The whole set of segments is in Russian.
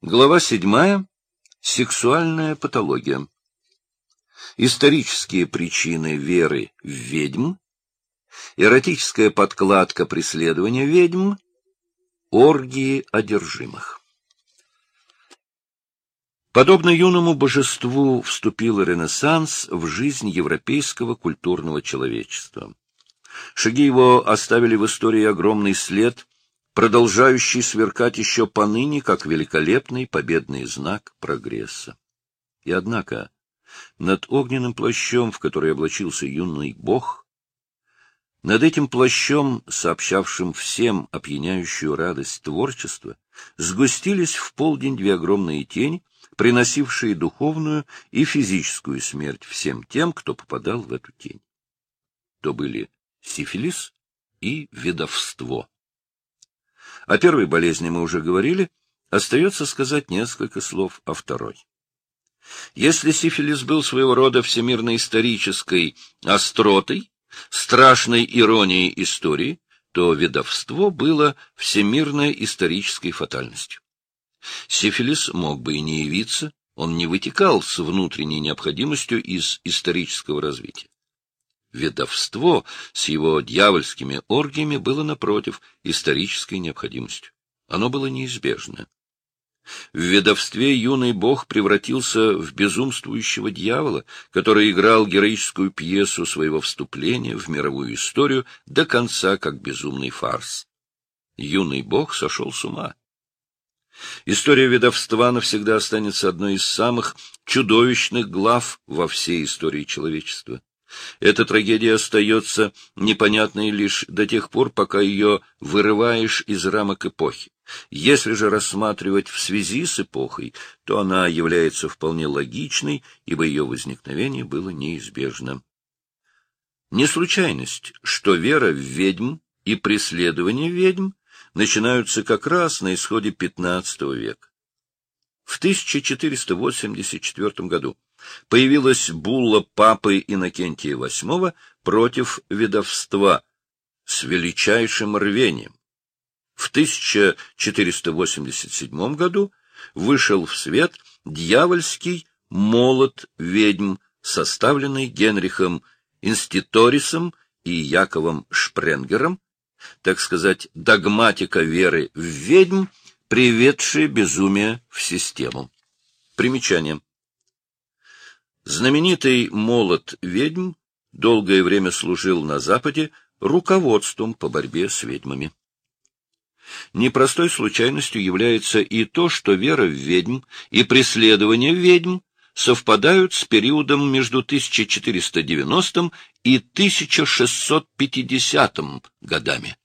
Глава седьмая. Сексуальная патология. Исторические причины веры в ведьм. Эротическая подкладка преследования ведьм. Оргии одержимых. Подобно юному божеству вступил Ренессанс в жизнь европейского культурного человечества. Шаги его оставили в истории огромный след – продолжающий сверкать еще поныне, как великолепный победный знак прогресса. И однако над огненным плащом, в который облачился юный бог, над этим плащом, сообщавшим всем опьяняющую радость творчества, сгустились в полдень две огромные тени, приносившие духовную и физическую смерть всем тем, кто попадал в эту тень. То были сифилис и ведовство. О первой болезни мы уже говорили, остается сказать несколько слов о второй. Если сифилис был своего рода всемирно-исторической остротой, страшной иронией истории, то ведовство было всемирной исторической фатальностью. Сифилис мог бы и не явиться, он не вытекал с внутренней необходимостью из исторического развития. Ведовство с его дьявольскими оргиями было, напротив, исторической необходимостью. Оно было неизбежно. В ведовстве юный бог превратился в безумствующего дьявола, который играл героическую пьесу своего вступления в мировую историю до конца как безумный фарс. Юный бог сошел с ума. История ведовства навсегда останется одной из самых чудовищных глав во всей истории человечества. Эта трагедия остается непонятной лишь до тех пор, пока ее вырываешь из рамок эпохи. Если же рассматривать в связи с эпохой, то она является вполне логичной, ибо ее возникновение было неизбежно. Не случайность, что вера в ведьм и преследование ведьм начинаются как раз на исходе XV века. В 1484 году появилась булла папы Иннокентия VIII против ведовства с величайшим рвением. В 1487 году вышел в свет дьявольский молот ведьм, составленный Генрихом Инститорисом и Яковом Шпренгером, так сказать, догматика веры в ведьм, приведшая безумие в систему. Примечание. Знаменитый молот ведьм долгое время служил на Западе руководством по борьбе с ведьмами. Непростой случайностью является и то, что вера в ведьм и преследование ведьм совпадают с периодом между 1490 и 1650 годами.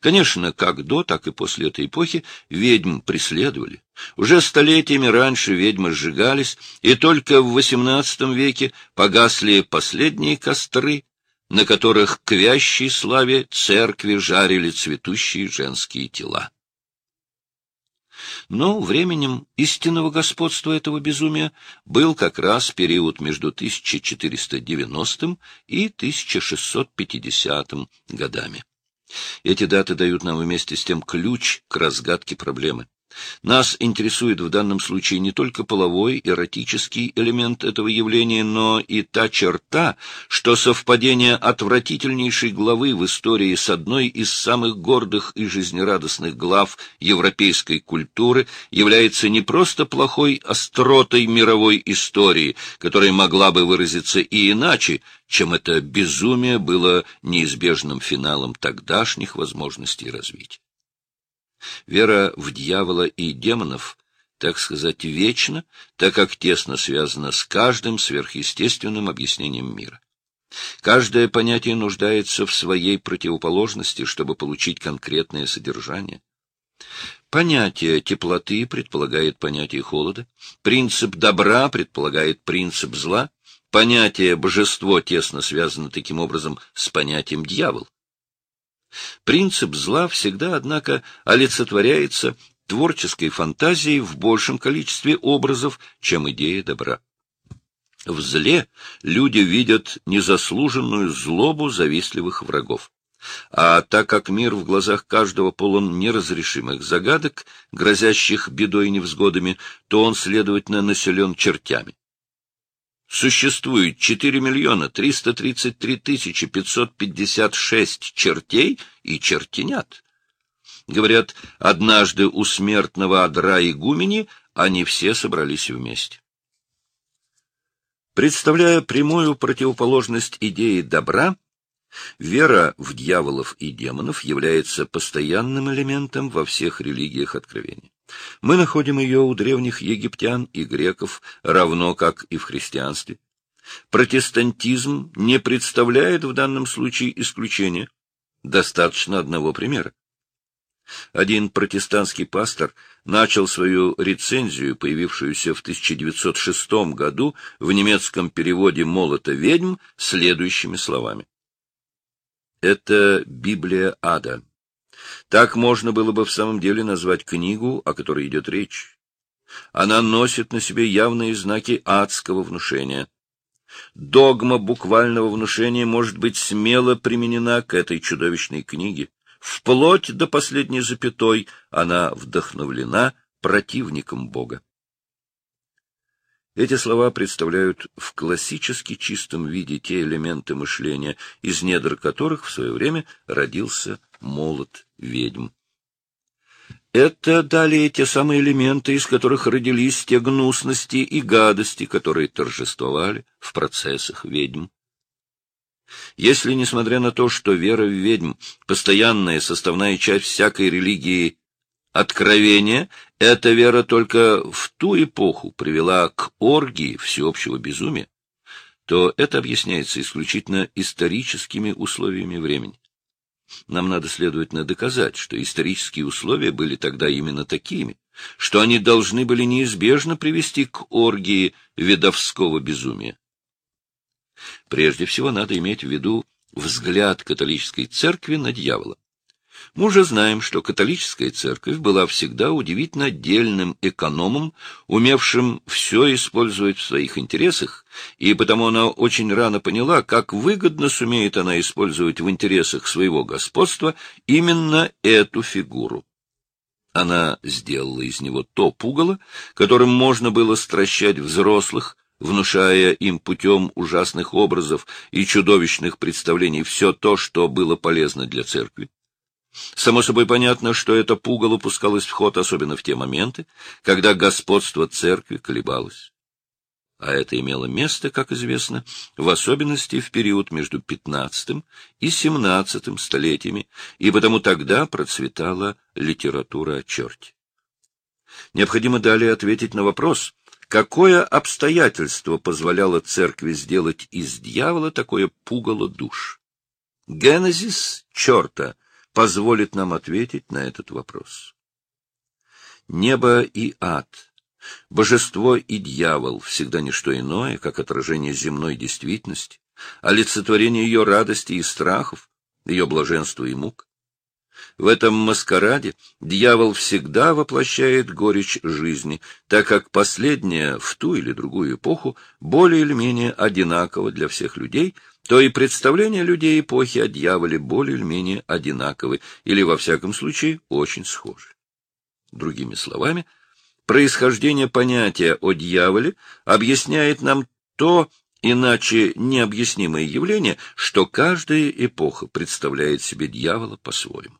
Конечно, как до, так и после этой эпохи ведьм преследовали. Уже столетиями раньше ведьмы сжигались, и только в XVIII веке погасли последние костры, на которых к вящей славе церкви жарили цветущие женские тела. Но временем истинного господства этого безумия был как раз период между 1490 и 1650 годами. Эти даты дают нам вместе с тем ключ к разгадке проблемы. Нас интересует в данном случае не только половой, эротический элемент этого явления, но и та черта, что совпадение отвратительнейшей главы в истории с одной из самых гордых и жизнерадостных глав европейской культуры является не просто плохой остротой мировой истории, которая могла бы выразиться и иначе, чем это безумие было неизбежным финалом тогдашних возможностей развития. Вера в дьявола и демонов, так сказать, вечна, так как тесно связана с каждым сверхъестественным объяснением мира. Каждое понятие нуждается в своей противоположности, чтобы получить конкретное содержание. Понятие теплоты предполагает понятие холода, принцип добра предполагает принцип зла, понятие божество тесно связано таким образом с понятием дьявол. Принцип зла всегда, однако, олицетворяется творческой фантазией в большем количестве образов, чем идея добра. В зле люди видят незаслуженную злобу завистливых врагов. А так как мир в глазах каждого полон неразрешимых загадок, грозящих бедой и невзгодами, то он, следовательно, населен чертями. Существует 4 миллиона 333 тысячи 556 чертей и чертенят. Говорят, однажды у смертного Адра игумени они все собрались вместе. Представляя прямую противоположность идеи добра, вера в дьяволов и демонов является постоянным элементом во всех религиях откровения. Мы находим ее у древних египтян и греков, равно как и в христианстве. Протестантизм не представляет в данном случае исключения. Достаточно одного примера. Один протестантский пастор начал свою рецензию, появившуюся в 1906 году в немецком переводе «Молота ведьм», следующими словами. Это Библия ада. Так можно было бы в самом деле назвать книгу, о которой идет речь. Она носит на себе явные знаки адского внушения. Догма буквального внушения может быть смело применена к этой чудовищной книге. Вплоть до последней запятой она вдохновлена противником Бога. Эти слова представляют в классически чистом виде те элементы мышления, из недр которых в свое время родился молот ведьм. Это далее те самые элементы, из которых родились те гнусности и гадости, которые торжествовали в процессах ведьм. Если, несмотря на то, что вера в ведьм — постоянная составная часть всякой религии откровения, эта вера только в ту эпоху привела к оргии всеобщего безумия, то это объясняется исключительно историческими условиями времени. Нам надо, следовательно, доказать, что исторические условия были тогда именно такими, что они должны были неизбежно привести к оргии ведовского безумия. Прежде всего надо иметь в виду взгляд католической церкви на дьявола. Мы уже знаем, что католическая церковь была всегда удивительно отдельным экономом, умевшим все использовать в своих интересах, и потому она очень рано поняла, как выгодно сумеет она использовать в интересах своего господства именно эту фигуру. Она сделала из него то пугало, которым можно было стращать взрослых, внушая им путем ужасных образов и чудовищных представлений все то, что было полезно для церкви. Само собой понятно, что это пугало пускалось в ход особенно в те моменты, когда господство церкви колебалось. А это имело место, как известно, в особенности в период между XV и XVII столетиями, и потому тогда процветала литература о черте. Необходимо далее ответить на вопрос, Какое обстоятельство позволяло церкви сделать из дьявола такое пугало душ? Генезис черта позволит нам ответить на этот вопрос. Небо и ад, божество и дьявол всегда не что иное, как отражение земной действительности, олицетворение ее радости и страхов, ее блаженства и мук. В этом маскараде дьявол всегда воплощает горечь жизни, так как последняя в ту или другую эпоху более или менее одинаково для всех людей, то и представления людей эпохи о дьяволе более или менее одинаковы, или, во всяком случае, очень схожи. Другими словами, происхождение понятия о дьяволе объясняет нам то, иначе необъяснимое явление, что каждая эпоха представляет себе дьявола по-своему.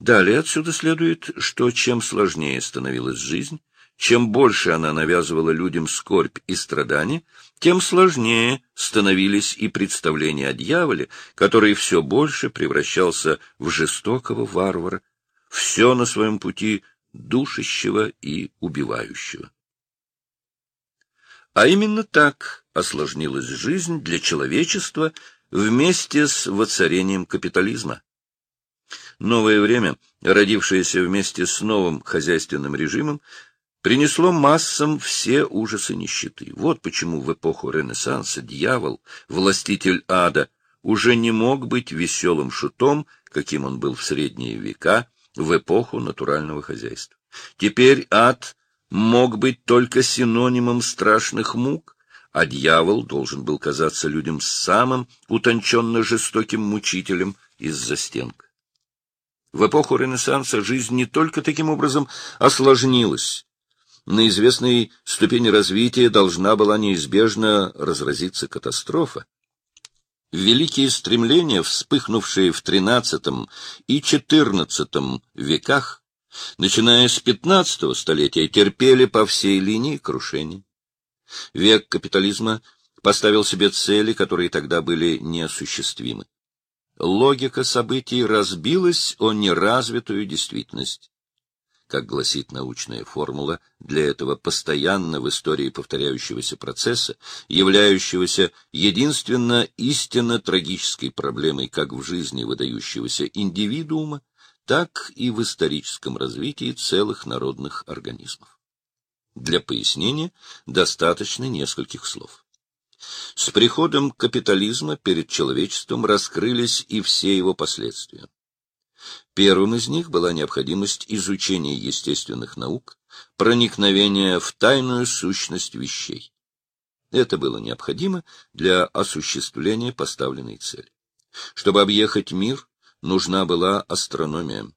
Далее отсюда следует, что чем сложнее становилась жизнь, чем больше она навязывала людям скорбь и страдания, тем сложнее становились и представления о дьяволе, который все больше превращался в жестокого варвара, все на своем пути душащего и убивающего. А именно так осложнилась жизнь для человечества вместе с воцарением капитализма. Новое время, родившееся вместе с новым хозяйственным режимом, принесло массам все ужасы нищеты. Вот почему в эпоху Ренессанса дьявол, властитель ада, уже не мог быть веселым шутом, каким он был в средние века, в эпоху натурального хозяйства. Теперь ад мог быть только синонимом страшных мук, а дьявол должен был казаться людям самым утонченно жестоким мучителем из-за стенка. В эпоху Ренессанса жизнь не только таким образом осложнилась. На известной ступени развития должна была неизбежно разразиться катастрофа. Великие стремления, вспыхнувшие в XIII и XIV веках, начиная с XV столетия, терпели по всей линии крушения. Век капитализма поставил себе цели, которые тогда были неосуществимы логика событий разбилась о неразвитую действительность. Как гласит научная формула для этого постоянно в истории повторяющегося процесса, являющегося единственно истинно трагической проблемой как в жизни выдающегося индивидуума, так и в историческом развитии целых народных организмов. Для пояснения достаточно нескольких слов. С приходом капитализма перед человечеством раскрылись и все его последствия. Первым из них была необходимость изучения естественных наук, проникновения в тайную сущность вещей. Это было необходимо для осуществления поставленной цели. Чтобы объехать мир, нужна была астрономия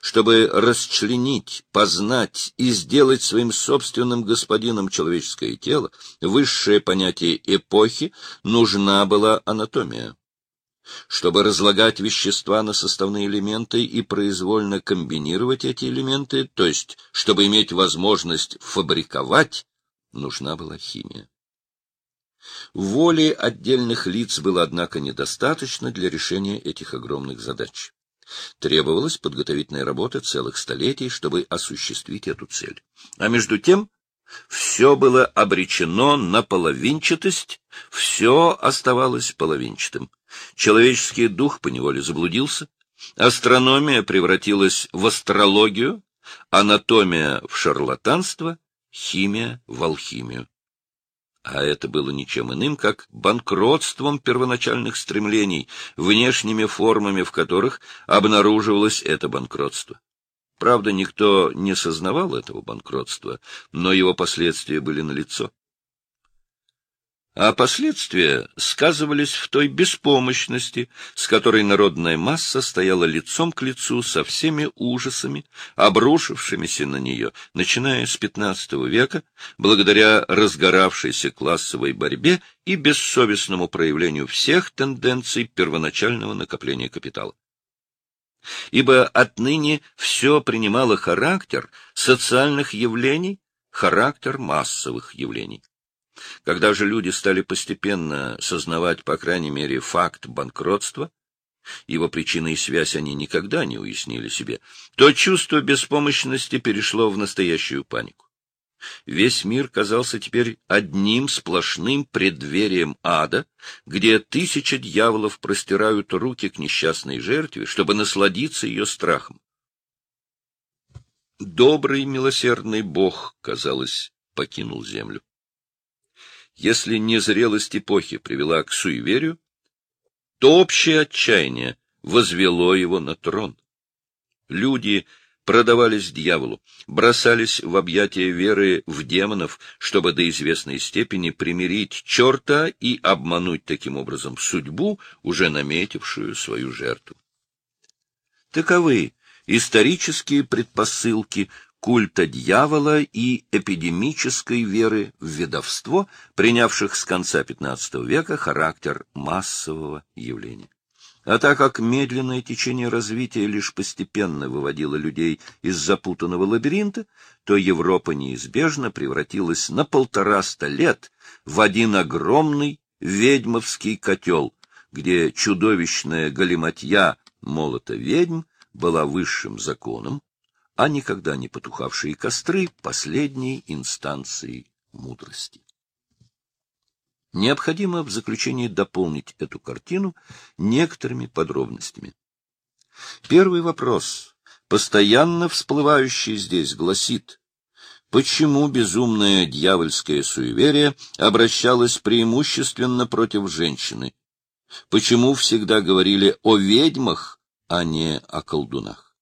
чтобы расчленить, познать и сделать своим собственным господином человеческое тело, высшее понятие эпохи, нужна была анатомия. Чтобы разлагать вещества на составные элементы и произвольно комбинировать эти элементы, то есть, чтобы иметь возможность фабриковать, нужна была химия. Воли отдельных лиц было, однако, недостаточно для решения этих огромных задач. Требовалась подготовительная работа целых столетий, чтобы осуществить эту цель. А между тем все было обречено на половинчатость, все оставалось половинчатым. Человеческий дух поневоле заблудился, астрономия превратилась в астрологию, анатомия в шарлатанство, химия в алхимию а это было ничем иным, как банкротством первоначальных стремлений, внешними формами в которых обнаруживалось это банкротство. Правда, никто не сознавал этого банкротства, но его последствия были налицо а последствия сказывались в той беспомощности, с которой народная масса стояла лицом к лицу со всеми ужасами, обрушившимися на нее, начиная с XV века, благодаря разгоравшейся классовой борьбе и бессовестному проявлению всех тенденций первоначального накопления капитала. Ибо отныне все принимало характер социальных явлений, характер массовых явлений. Когда же люди стали постепенно сознавать, по крайней мере, факт банкротства, его причины и связь они никогда не уяснили себе, то чувство беспомощности перешло в настоящую панику. Весь мир казался теперь одним сплошным преддверием ада, где тысячи дьяволов простирают руки к несчастной жертве, чтобы насладиться ее страхом. Добрый, милосердный Бог, казалось, покинул землю. Если незрелость эпохи привела к суеверию, то общее отчаяние возвело его на трон. Люди продавались дьяволу, бросались в объятия веры в демонов, чтобы до известной степени примирить черта и обмануть таким образом судьбу, уже наметившую свою жертву. Таковы исторические предпосылки культа дьявола и эпидемической веры в ведовство, принявших с конца XV века характер массового явления. А так как медленное течение развития лишь постепенно выводило людей из запутанного лабиринта, то Европа неизбежно превратилась на полтораста лет в один огромный ведьмовский котел, где чудовищная галиматья молота ведьм была высшим законом, а никогда не потухавшие костры последней инстанции мудрости. Необходимо в заключении дополнить эту картину некоторыми подробностями. Первый вопрос, постоянно всплывающий здесь, гласит, почему безумное дьявольское суеверие обращалось преимущественно против женщины? Почему всегда говорили о ведьмах, а не о колдунах?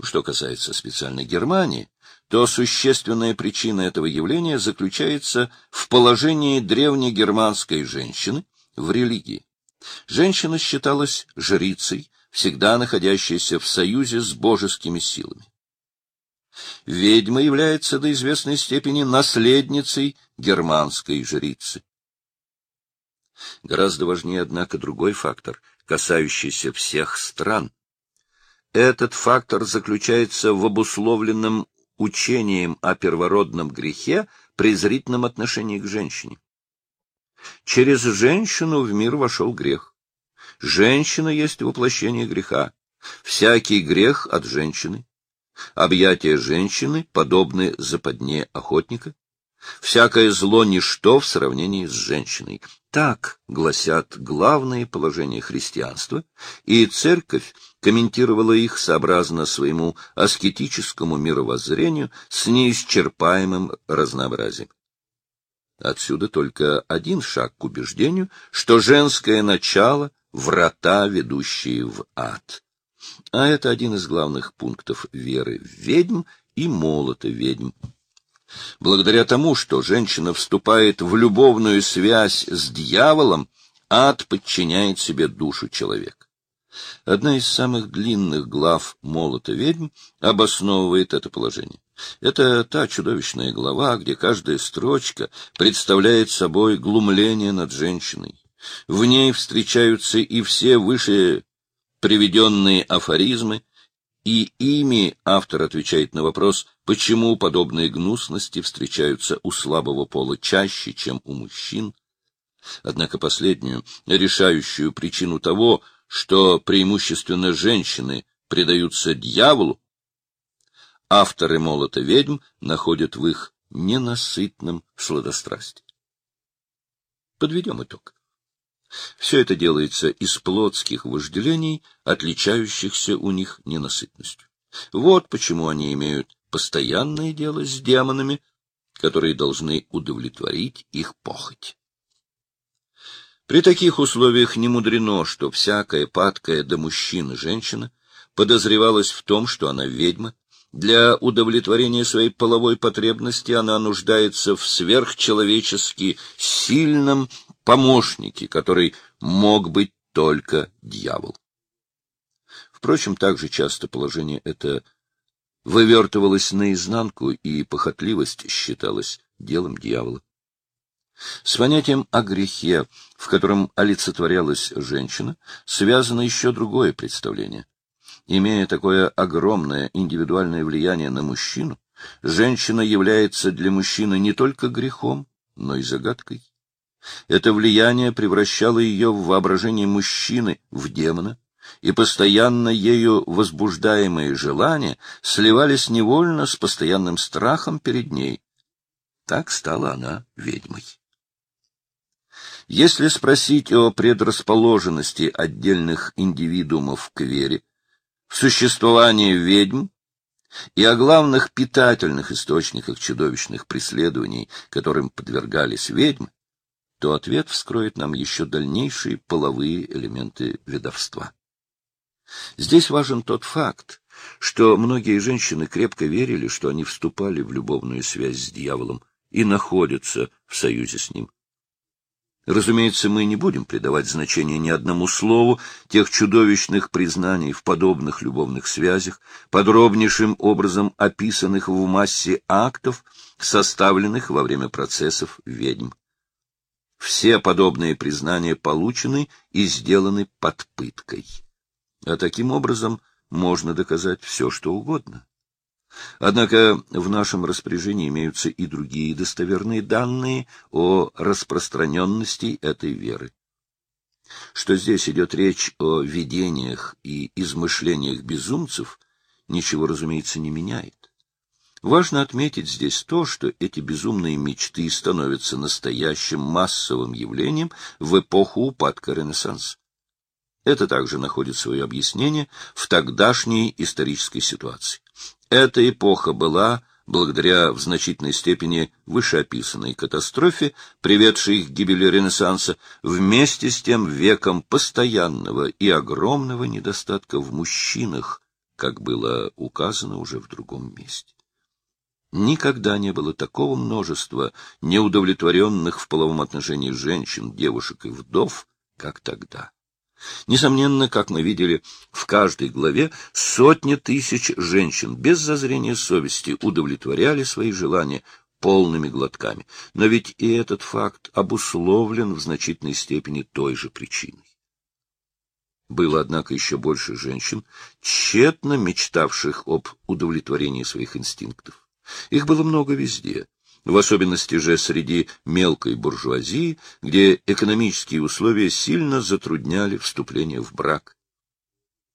Что касается специальной Германии, то существенная причина этого явления заключается в положении древнегерманской женщины в религии. Женщина считалась жрицей, всегда находящейся в союзе с божескими силами. Ведьма является до известной степени наследницей германской жрицы. Гораздо важнее, однако, другой фактор, касающийся всех стран. Этот фактор заключается в обусловленном учением о первородном грехе презрительном отношении к женщине. Через женщину в мир вошел грех. Женщина есть воплощение греха. Всякий грех от женщины. Объятия женщины подобны западне охотника. Всякое зло — ничто в сравнении с женщиной. Так гласят главные положения христианства, и церковь комментировала их сообразно своему аскетическому мировоззрению с неисчерпаемым разнообразием. Отсюда только один шаг к убеждению, что женское начало — врата, ведущие в ад. А это один из главных пунктов веры в ведьм и молота ведьм. Благодаря тому, что женщина вступает в любовную связь с дьяволом, ад подчиняет себе душу человека. Одна из самых длинных глав «Молота ведьм» обосновывает это положение. Это та чудовищная глава, где каждая строчка представляет собой глумление над женщиной. В ней встречаются и все выше приведенные афоризмы, и ими автор отвечает на вопрос, почему подобные гнусности встречаются у слабого пола чаще, чем у мужчин. Однако последнюю, решающую причину того, что преимущественно женщины предаются дьяволу, авторы «Молота ведьм» находят в их ненасытном сладострастии. Подведем итог. Все это делается из плотских вожделений, отличающихся у них ненасытностью. Вот почему они имеют постоянное дело с демонами, которые должны удовлетворить их похоть. При таких условиях не мудрено, что всякая падкая до мужчины женщина подозревалась в том, что она ведьма, для удовлетворения своей половой потребности она нуждается в сверхчеловечески сильном помощнике, который мог быть только дьявол. Впрочем, также часто положение это вывертывалось наизнанку, и похотливость считалась делом дьявола. С понятием о грехе, в котором олицетворялась женщина, связано еще другое представление. Имея такое огромное индивидуальное влияние на мужчину, женщина является для мужчины не только грехом, но и загадкой. Это влияние превращало ее в воображение мужчины в демона, и постоянно ею возбуждаемые желания сливались невольно с постоянным страхом перед ней. Так стала она ведьмой. Если спросить о предрасположенности отдельных индивидуумов к вере, в существование ведьм и о главных питательных источниках чудовищных преследований, которым подвергались ведьмы, то ответ вскроет нам еще дальнейшие половые элементы ведовства. Здесь важен тот факт, что многие женщины крепко верили, что они вступали в любовную связь с дьяволом и находятся в союзе с ним. Разумеется, мы не будем придавать значения ни одному слову тех чудовищных признаний в подобных любовных связях, подробнейшим образом описанных в массе актов, составленных во время процессов ведьм. Все подобные признания получены и сделаны под пыткой. А таким образом можно доказать все, что угодно. Однако в нашем распоряжении имеются и другие достоверные данные о распространенности этой веры. Что здесь идет речь о видениях и измышлениях безумцев, ничего, разумеется, не меняет. Важно отметить здесь то, что эти безумные мечты становятся настоящим массовым явлением в эпоху упадка Ренессанса. Это также находит свое объяснение в тогдашней исторической ситуации. Эта эпоха была, благодаря в значительной степени вышеописанной катастрофе, приведшей к гибели Ренессанса, вместе с тем веком постоянного и огромного недостатка в мужчинах, как было указано уже в другом месте. Никогда не было такого множества неудовлетворенных в половом отношении женщин, девушек и вдов, как тогда. Несомненно, как мы видели, в каждой главе сотни тысяч женщин без зазрения совести удовлетворяли свои желания полными глотками. Но ведь и этот факт обусловлен в значительной степени той же причиной. Было, однако, еще больше женщин, тщетно мечтавших об удовлетворении своих инстинктов. Их было много везде, в особенности же среди мелкой буржуазии, где экономические условия сильно затрудняли вступление в брак.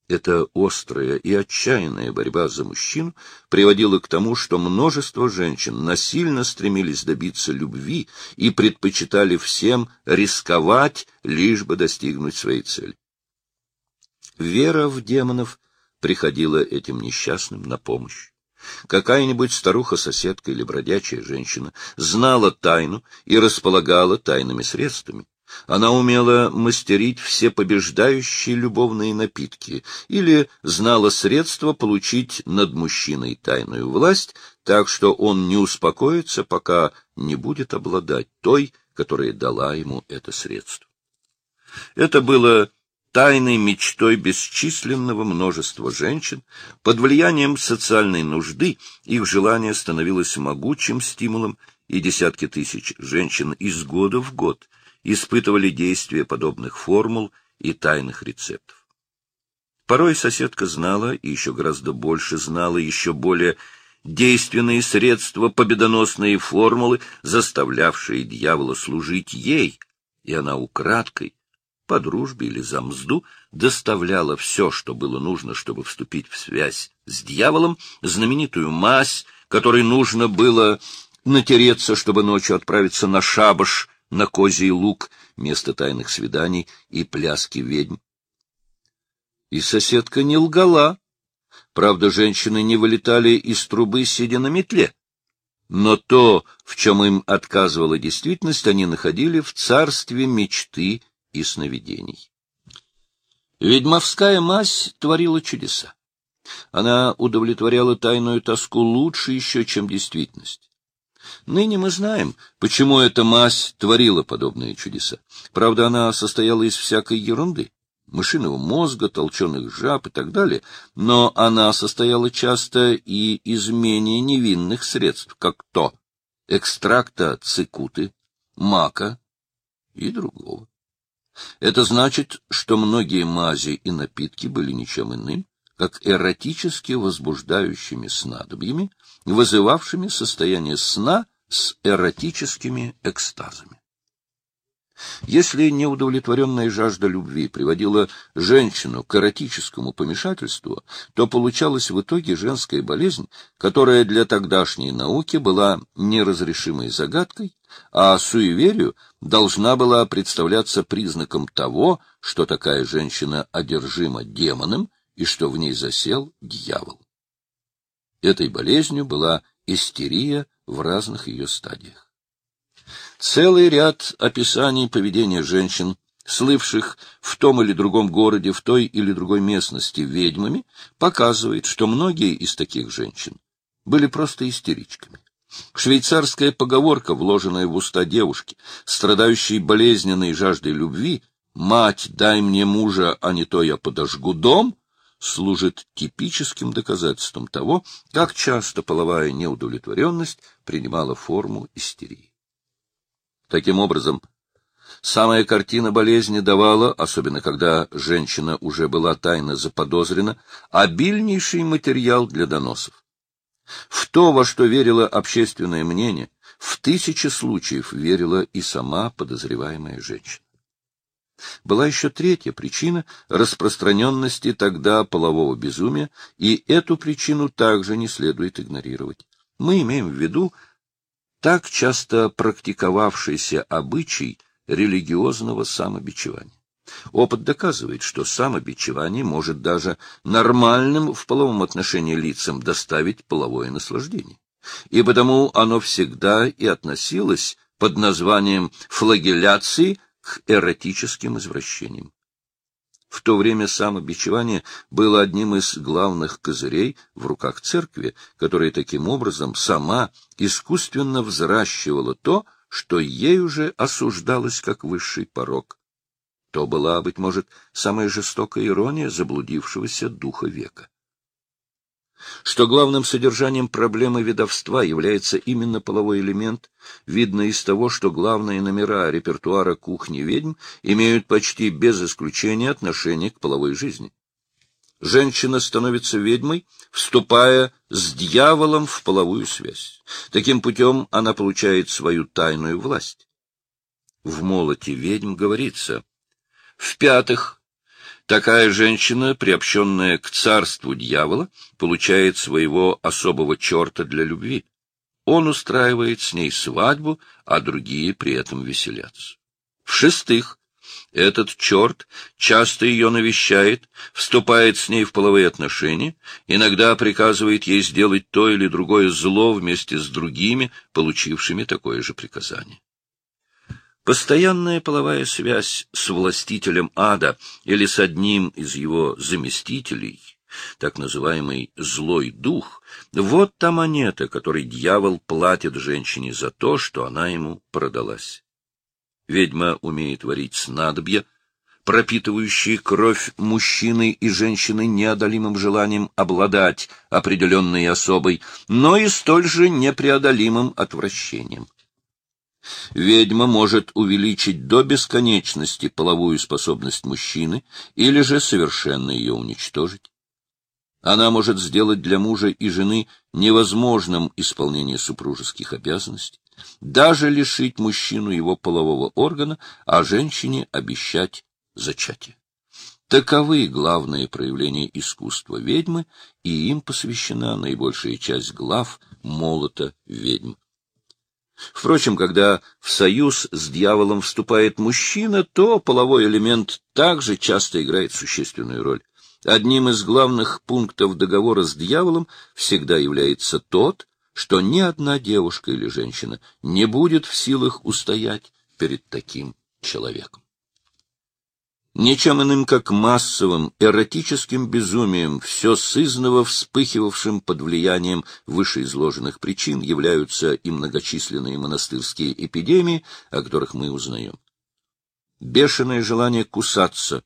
Эта острая и отчаянная борьба за мужчину приводила к тому, что множество женщин насильно стремились добиться любви и предпочитали всем рисковать, лишь бы достигнуть своей цели. Вера в демонов приходила этим несчастным на помощь. Какая-нибудь старуха-соседка или бродячая женщина знала тайну и располагала тайными средствами. Она умела мастерить все побеждающие любовные напитки или знала средства получить над мужчиной тайную власть, так что он не успокоится, пока не будет обладать той, которая дала ему это средство. Это было тайной мечтой бесчисленного множества женщин, под влиянием социальной нужды их желание становилось могучим стимулом, и десятки тысяч женщин из года в год испытывали действие подобных формул и тайных рецептов. Порой соседка знала, и еще гораздо больше знала, еще более действенные средства, победоносные формулы, заставлявшие дьявола служить ей, и она украдкой, по дружбе или за мзду, доставляла все, что было нужно, чтобы вступить в связь с дьяволом, знаменитую мазь, которой нужно было натереться, чтобы ночью отправиться на шабаш, на козий луг, место тайных свиданий и пляски ведьм. И соседка не лгала. Правда, женщины не вылетали из трубы, сидя на метле. Но то, в чем им отказывала действительность, они находили в царстве мечты и сновидений. Ведьмовская мазь творила чудеса. Она удовлетворяла тайную тоску лучше еще, чем действительность. Ныне мы знаем, почему эта мазь творила подобные чудеса. Правда, она состояла из всякой ерунды мышиного мозга, толченых жаб и так далее, но она состояла часто и из менее невинных средств, как то экстракта цикуты, мака и другого. Это значит, что многие мази и напитки были ничем иным, как эротически возбуждающими снадобьями, вызывавшими состояние сна с эротическими экстазами. Если неудовлетворенная жажда любви приводила женщину к эротическому помешательству, то получалась в итоге женская болезнь, которая для тогдашней науки была неразрешимой загадкой, а суеверию должна была представляться признаком того, что такая женщина одержима демоном и что в ней засел дьявол. Этой болезнью была истерия в разных ее стадиях. Целый ряд описаний поведения женщин, слывших в том или другом городе, в той или другой местности ведьмами, показывает, что многие из таких женщин были просто истеричками. Швейцарская поговорка, вложенная в уста девушки, страдающей болезненной жаждой любви, «Мать, дай мне мужа, а не то я подожгу дом», служит типическим доказательством того, как часто половая неудовлетворенность принимала форму истерии. Таким образом, самая картина болезни давала, особенно когда женщина уже была тайно заподозрена, обильнейший материал для доносов. В то, во что верило общественное мнение, в тысячи случаев верила и сама подозреваемая женщина. Была еще третья причина распространенности тогда полового безумия, и эту причину также не следует игнорировать. Мы имеем в виду так часто практиковавшийся обычай религиозного самобичевания. Опыт доказывает, что самобичевание может даже нормальным в половом отношении лицам доставить половое наслаждение. И потому оно всегда и относилось под названием флагелляции к эротическим извращениям. В то время самобичевание было одним из главных козырей в руках церкви, которая таким образом сама искусственно взращивала то, что ей уже осуждалось как высший порог То была, быть может, самая жестокая ирония заблудившегося духа века. Что главным содержанием проблемы ведовства является именно половой элемент, видно из того, что главные номера репертуара кухни ведьм имеют почти без исключения отношение к половой жизни. Женщина становится ведьмой, вступая с дьяволом в половую связь. Таким путем она получает свою тайную власть. В молоте ведьм говорится. В-пятых, такая женщина, приобщенная к царству дьявола, получает своего особого черта для любви. Он устраивает с ней свадьбу, а другие при этом веселятся. В-шестых, этот черт часто ее навещает, вступает с ней в половые отношения, иногда приказывает ей сделать то или другое зло вместе с другими, получившими такое же приказание. Постоянная половая связь с властителем ада или с одним из его заместителей, так называемый «злой дух», вот та монета, которой дьявол платит женщине за то, что она ему продалась. Ведьма умеет варить снадобья, пропитывающие кровь мужчины и женщины неодолимым желанием обладать определенной особой, но и столь же непреодолимым отвращением. Ведьма может увеличить до бесконечности половую способность мужчины или же совершенно ее уничтожить. Она может сделать для мужа и жены невозможным исполнение супружеских обязанностей, даже лишить мужчину его полового органа, а женщине обещать зачатие. Таковы главные проявления искусства ведьмы, и им посвящена наибольшая часть глав молота ведьм. Впрочем, когда в союз с дьяволом вступает мужчина, то половой элемент также часто играет существенную роль. Одним из главных пунктов договора с дьяволом всегда является тот, что ни одна девушка или женщина не будет в силах устоять перед таким человеком. Ничем иным, как массовым эротическим безумием, все сызново вспыхивавшим под влиянием вышеизложенных причин, являются и многочисленные монастырские эпидемии, о которых мы узнаем. Бешеное желание кусаться,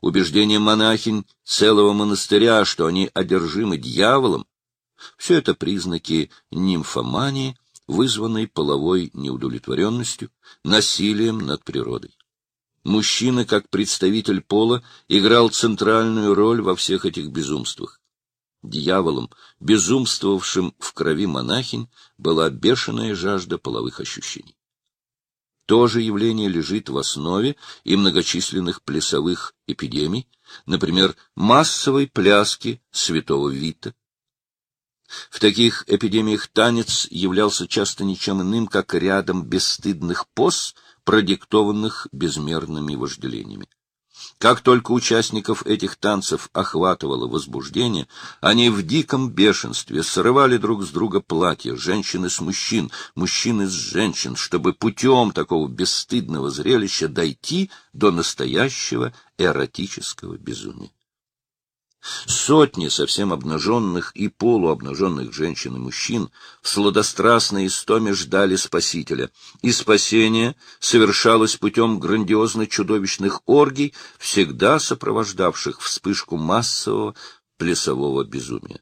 убеждение монахинь целого монастыря, что они одержимы дьяволом, все это признаки нимфомании, вызванной половой неудовлетворенностью, насилием над природой. Мужчина, как представитель пола, играл центральную роль во всех этих безумствах. Дьяволом, безумствовавшим в крови монахинь, была бешеная жажда половых ощущений. То же явление лежит в основе и многочисленных плясовых эпидемий, например, массовой пляски святого Вита. В таких эпидемиях танец являлся часто ничем иным, как рядом бесстыдных поз — продиктованных безмерными вожделениями. Как только участников этих танцев охватывало возбуждение, они в диком бешенстве срывали друг с друга платья, женщины с мужчин, мужчины с женщин, чтобы путем такого бесстыдного зрелища дойти до настоящего эротического безумия. Сотни совсем обнаженных и полуобнаженных женщин и мужчин в сладострастной истоме ждали Спасителя, и спасение совершалось путем грандиозно-чудовищных оргий, всегда сопровождавших вспышку массового плясового безумия.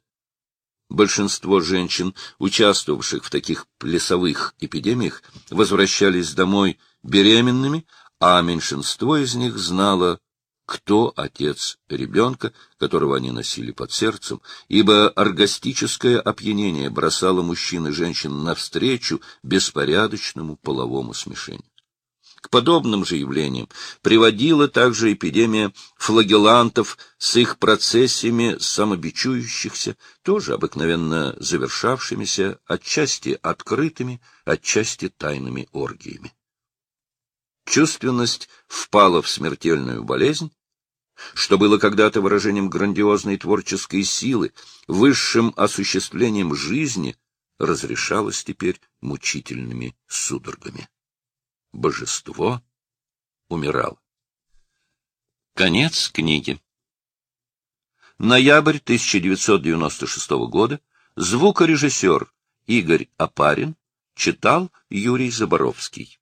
Большинство женщин, участвовавших в таких плясовых эпидемиях, возвращались домой беременными, а меньшинство из них знало кто отец ребенка, которого они носили под сердцем, ибо оргастическое опьянение бросало мужчин и женщин навстречу беспорядочному половому смешению. К подобным же явлениям приводила также эпидемия флагелантов с их процессиями самобичующихся, тоже обыкновенно завершавшимися отчасти открытыми, отчасти тайными оргиями. Чувственность впала в смертельную болезнь, что было когда-то выражением грандиозной творческой силы, высшим осуществлением жизни, разрешалось теперь мучительными судорогами. Божество умирало. Конец книги. Ноябрь 1996 года. Звукорежиссер Игорь Апарин читал Юрий Заборовский.